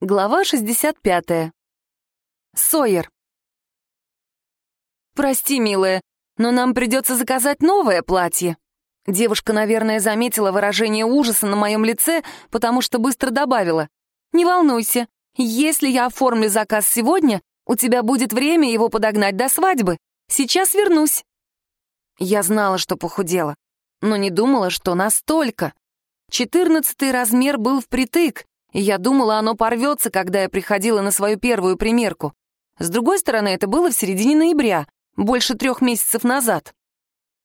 Глава 65. Сойер. «Прости, милая, но нам придется заказать новое платье». Девушка, наверное, заметила выражение ужаса на моем лице, потому что быстро добавила. «Не волнуйся, если я оформлю заказ сегодня, у тебя будет время его подогнать до свадьбы. Сейчас вернусь». Я знала, что похудела, но не думала, что настолько. Четырнадцатый размер был впритык, я думала, оно порвется, когда я приходила на свою первую примерку. С другой стороны, это было в середине ноября, больше трех месяцев назад.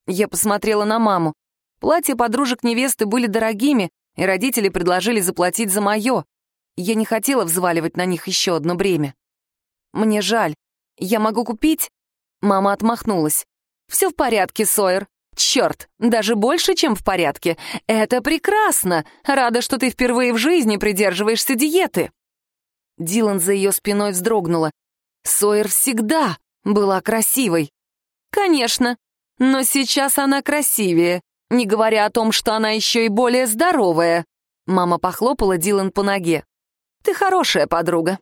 Я посмотрела на маму. Платья подружек невесты были дорогими, и родители предложили заплатить за мое. Я не хотела взваливать на них еще одно бремя. «Мне жаль. Я могу купить?» Мама отмахнулась. «Все в порядке, Сойер. Черт, даже больше, чем в порядке. Это прекрасно. Рада, что ты впервые в жизни придерживаешься диеты. Дилан за ее спиной вздрогнула. Сойер всегда была красивой. Конечно, но сейчас она красивее, не говоря о том, что она еще и более здоровая. Мама похлопала Дилан по ноге. Ты хорошая подруга.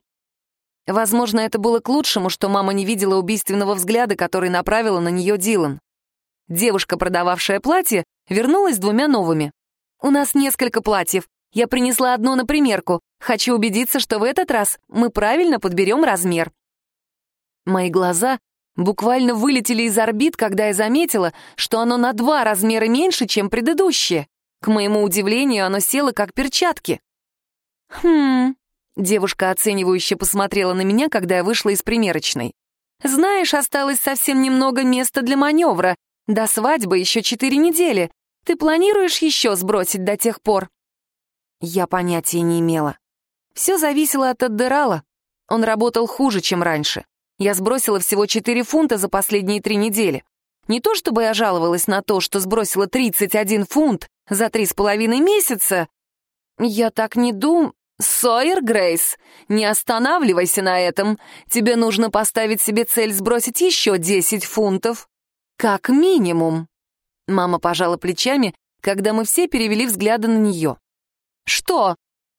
Возможно, это было к лучшему, что мама не видела убийственного взгляда, который направила на нее Дилан. Девушка, продававшая платье, вернулась с двумя новыми. «У нас несколько платьев. Я принесла одно на примерку. Хочу убедиться, что в этот раз мы правильно подберем размер». Мои глаза буквально вылетели из орбит, когда я заметила, что оно на два размера меньше, чем предыдущее. К моему удивлению, оно село как перчатки. «Хм...» — девушка оценивающе посмотрела на меня, когда я вышла из примерочной. «Знаешь, осталось совсем немного места для маневра, до свадьбы еще четыре недели. Ты планируешь еще сбросить до тех пор?» Я понятия не имела. Все зависело от Аддерала. Он работал хуже, чем раньше. Я сбросила всего 4 фунта за последние три недели. Не то чтобы я жаловалась на то, что сбросила 31 фунт за три с половиной месяца. Я так не дум... Сойер Грейс, не останавливайся на этом. Тебе нужно поставить себе цель сбросить еще 10 фунтов. «Как минимум!» Мама пожала плечами, когда мы все перевели взгляды на нее. «Что?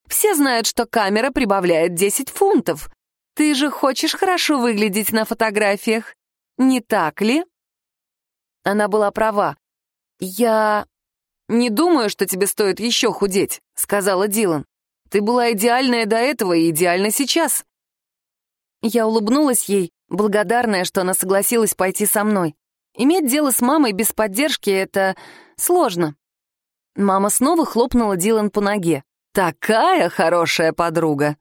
Все знают, что камера прибавляет 10 фунтов. Ты же хочешь хорошо выглядеть на фотографиях, не так ли?» Она была права. «Я не думаю, что тебе стоит еще худеть», — сказала Дилан. «Ты была идеальная до этого и идеальна сейчас». Я улыбнулась ей, благодарная, что она согласилась пойти со мной. Иметь дело с мамой без поддержки — это сложно. Мама снова хлопнула Дилан по ноге. «Такая хорошая подруга!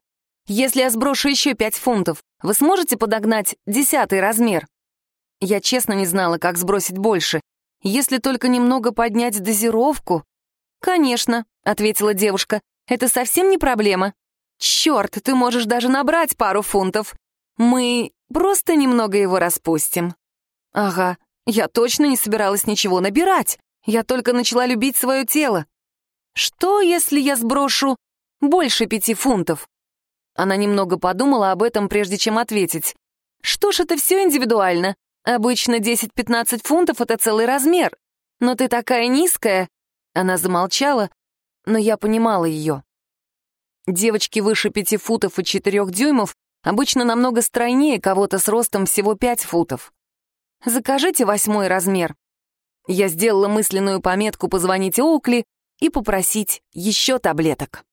Если я сброшу еще пять фунтов, вы сможете подогнать десятый размер?» Я честно не знала, как сбросить больше. Если только немного поднять дозировку. «Конечно», — ответила девушка, — «это совсем не проблема. Черт, ты можешь даже набрать пару фунтов. Мы просто немного его распустим». «Ага, я точно не собиралась ничего набирать. Я только начала любить свое тело. Что, если я сброшу больше пяти фунтов? Она немного подумала об этом, прежде чем ответить. Что ж, это все индивидуально. Обычно 10-15 фунтов — это целый размер. Но ты такая низкая. Она замолчала, но я понимала ее. Девочки выше пяти футов и четырех дюймов обычно намного стройнее кого-то с ростом всего пять футов. Закажите восьмой размер». Я сделала мысленную пометку позвонить Оукли и попросить еще таблеток.